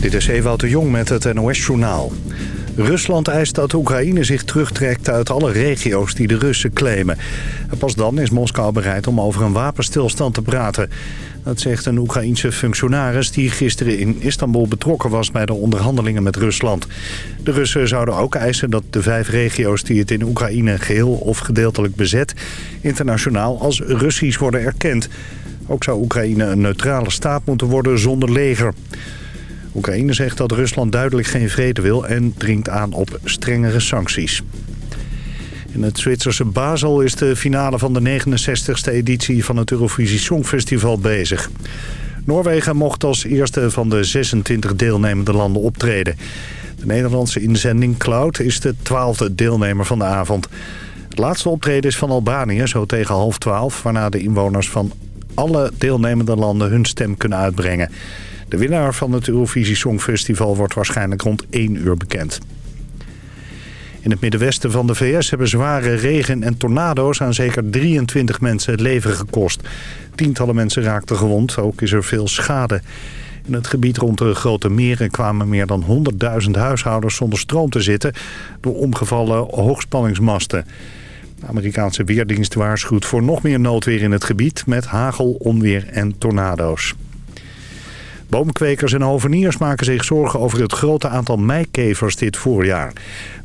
Dit is Ewout de Jong met het NOS-journaal. Rusland eist dat Oekraïne zich terugtrekt uit alle regio's die de Russen claimen. En pas dan is Moskou bereid om over een wapenstilstand te praten. Dat zegt een Oekraïense functionaris die gisteren in Istanbul betrokken was bij de onderhandelingen met Rusland. De Russen zouden ook eisen dat de vijf regio's die het in Oekraïne geheel of gedeeltelijk bezet... internationaal als Russisch worden erkend. Ook zou Oekraïne een neutrale staat moeten worden zonder leger. Oekraïne zegt dat Rusland duidelijk geen vrede wil en dringt aan op strengere sancties. In het Zwitserse Basel is de finale van de 69e editie van het Eurovisie Songfestival bezig. Noorwegen mocht als eerste van de 26 deelnemende landen optreden. De Nederlandse inzending Cloud is de twaalfde deelnemer van de avond. Het laatste optreden is van Albanië, zo tegen half twaalf... waarna de inwoners van alle deelnemende landen hun stem kunnen uitbrengen. De winnaar van het Eurovisie Songfestival wordt waarschijnlijk rond 1 uur bekend. In het middenwesten van de VS hebben zware regen en tornado's aan zeker 23 mensen het leven gekost. Tientallen mensen raakten gewond, ook is er veel schade. In het gebied rond de grote meren kwamen meer dan 100.000 huishoudens zonder stroom te zitten... door omgevallen hoogspanningsmasten. De Amerikaanse Weerdienst waarschuwt voor nog meer noodweer in het gebied... met hagel, onweer en tornado's. Boomkwekers en hoveniers maken zich zorgen over het grote aantal meikevers dit voorjaar.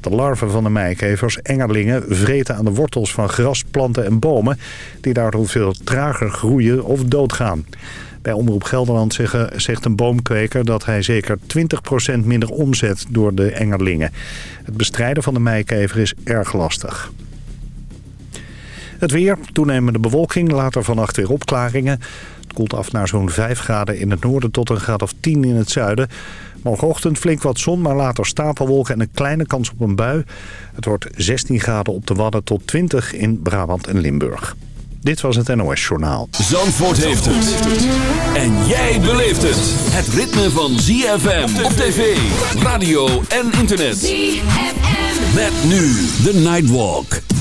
De larven van de meikevers, engerlingen, vreten aan de wortels van gras, planten en bomen... die daardoor veel trager groeien of doodgaan. Bij Omroep Gelderland zeggen, zegt een boomkweker dat hij zeker 20% minder omzet door de engerlingen. Het bestrijden van de meikever is erg lastig. Het weer, toenemende bewolking, later vannacht weer opklaringen. Het koelt af naar zo'n 5 graden in het noorden tot een graad of 10 in het zuiden. Morgenochtend flink wat zon, maar later stapelwolken en een kleine kans op een bui. Het wordt 16 graden op de Wadden tot 20 in Brabant en Limburg. Dit was het NOS Journaal. Zandvoort heeft het. En jij beleeft het. Het ritme van ZFM op tv, radio en internet. ZFM. Met nu de Nightwalk.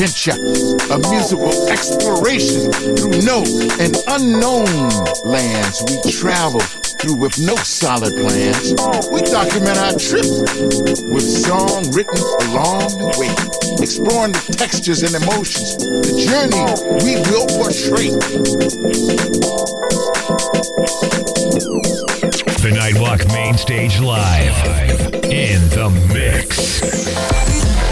Adventure, a musical exploration through no and unknown lands we travel through with no solid plans. We document our trip with song written along the way, exploring the textures and emotions, the journey we will portray. The Nightwalk Main Stage Live in the mix.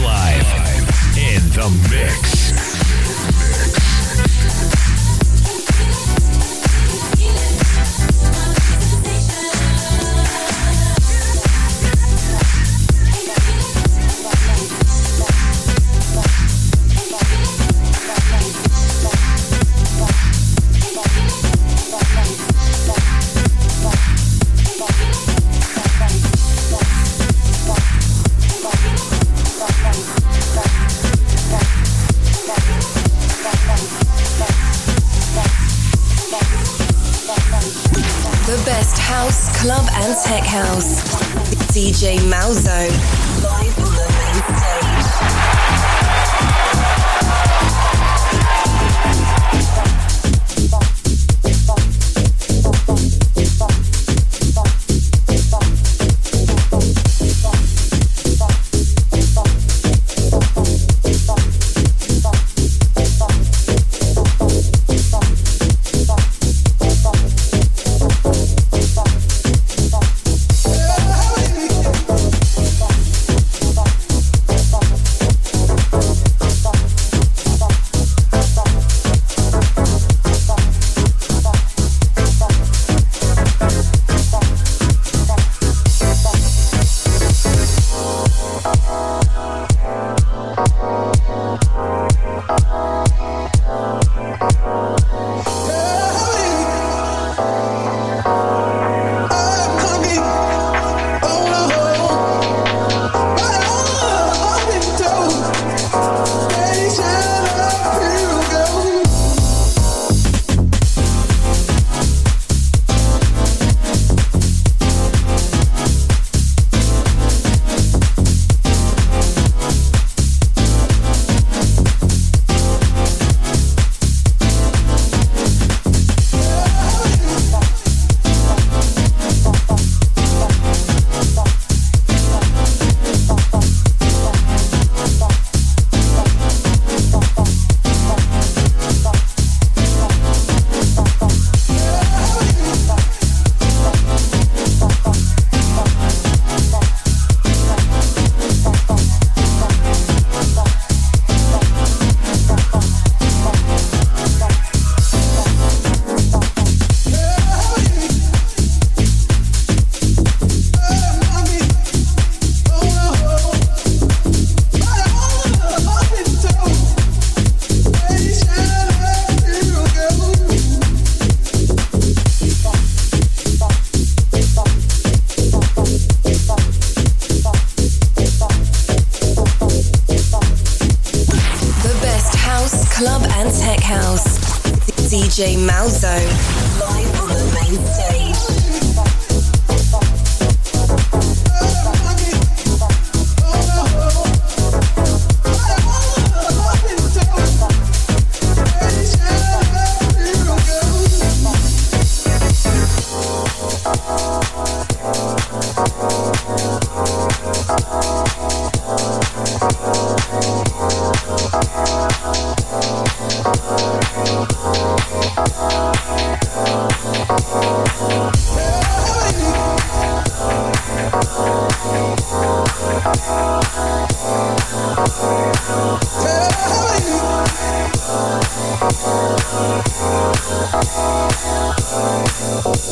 Live. In the mix.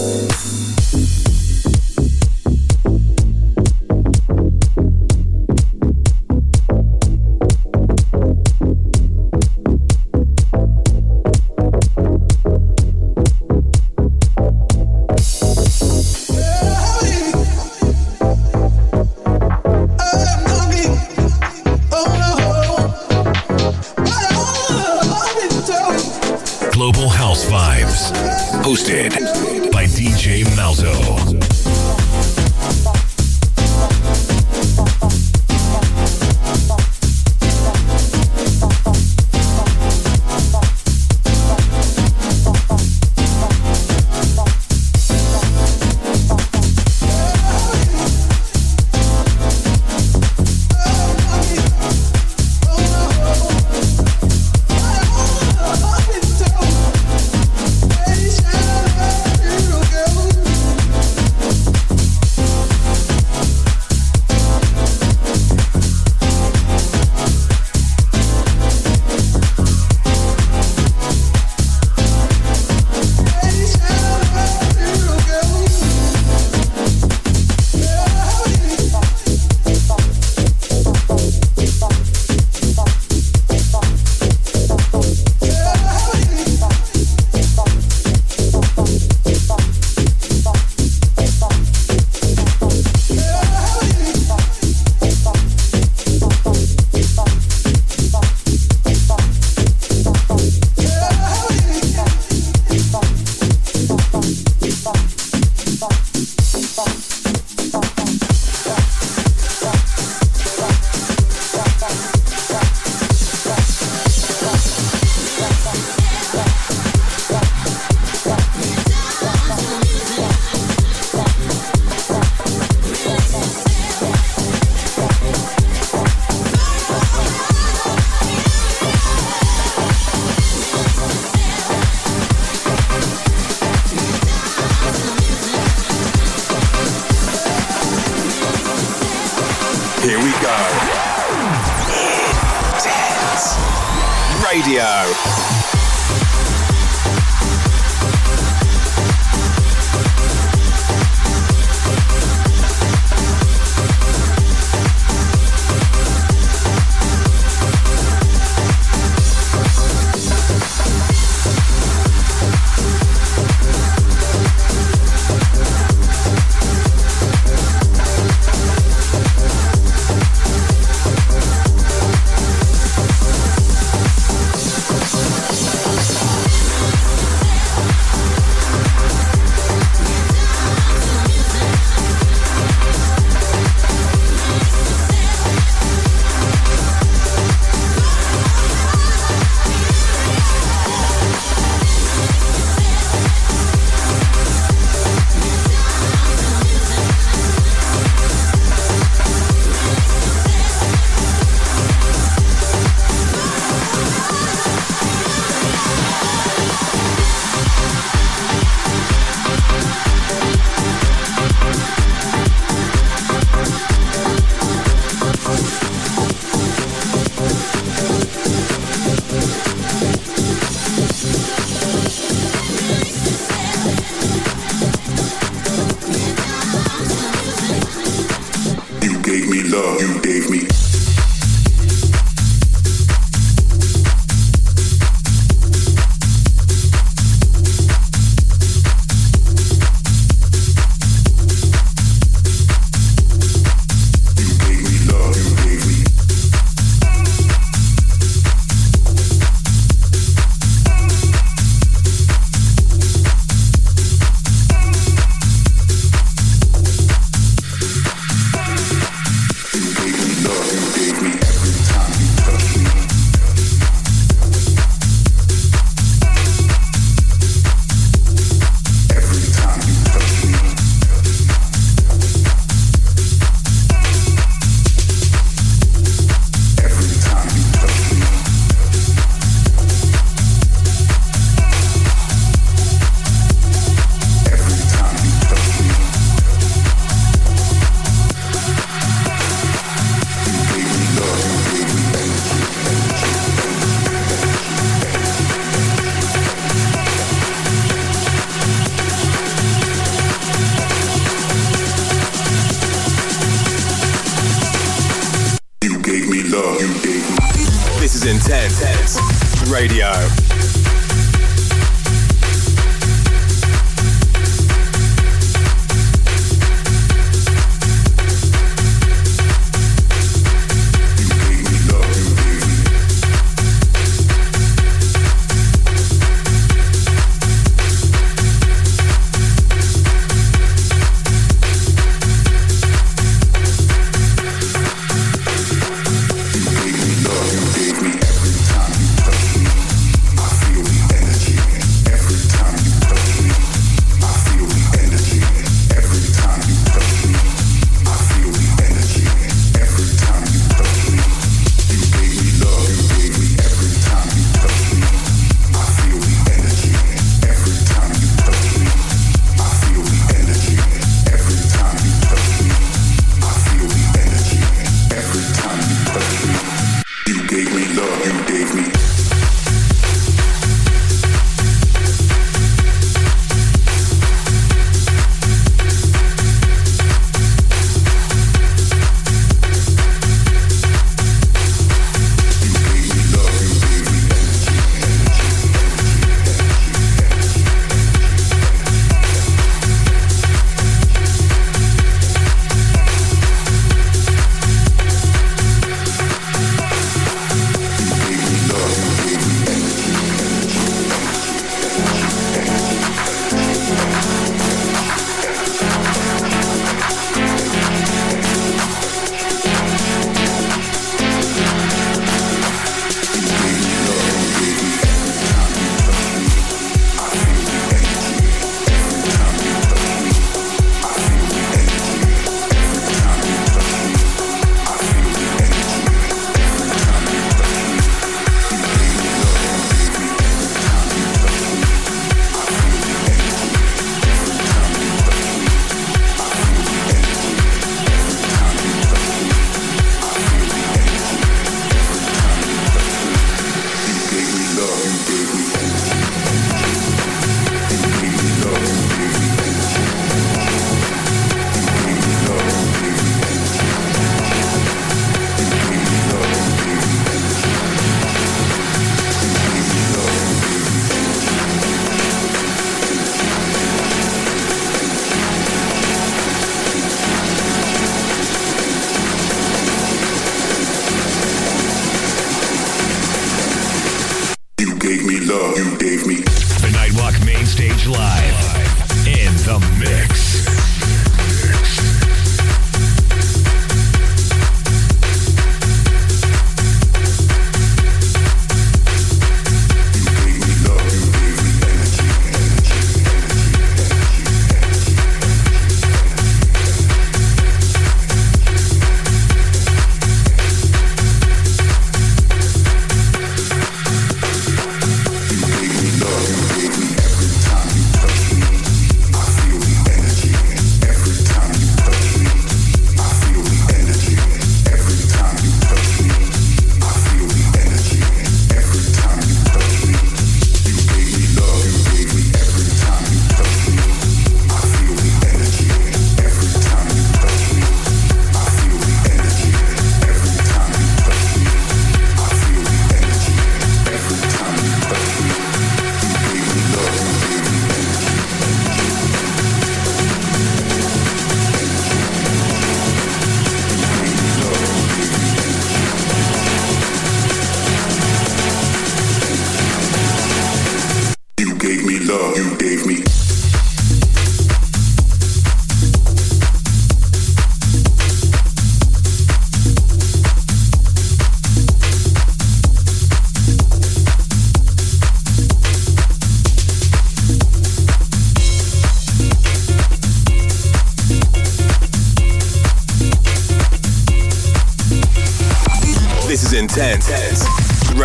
you bump, bump.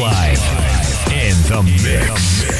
Live. In the mix.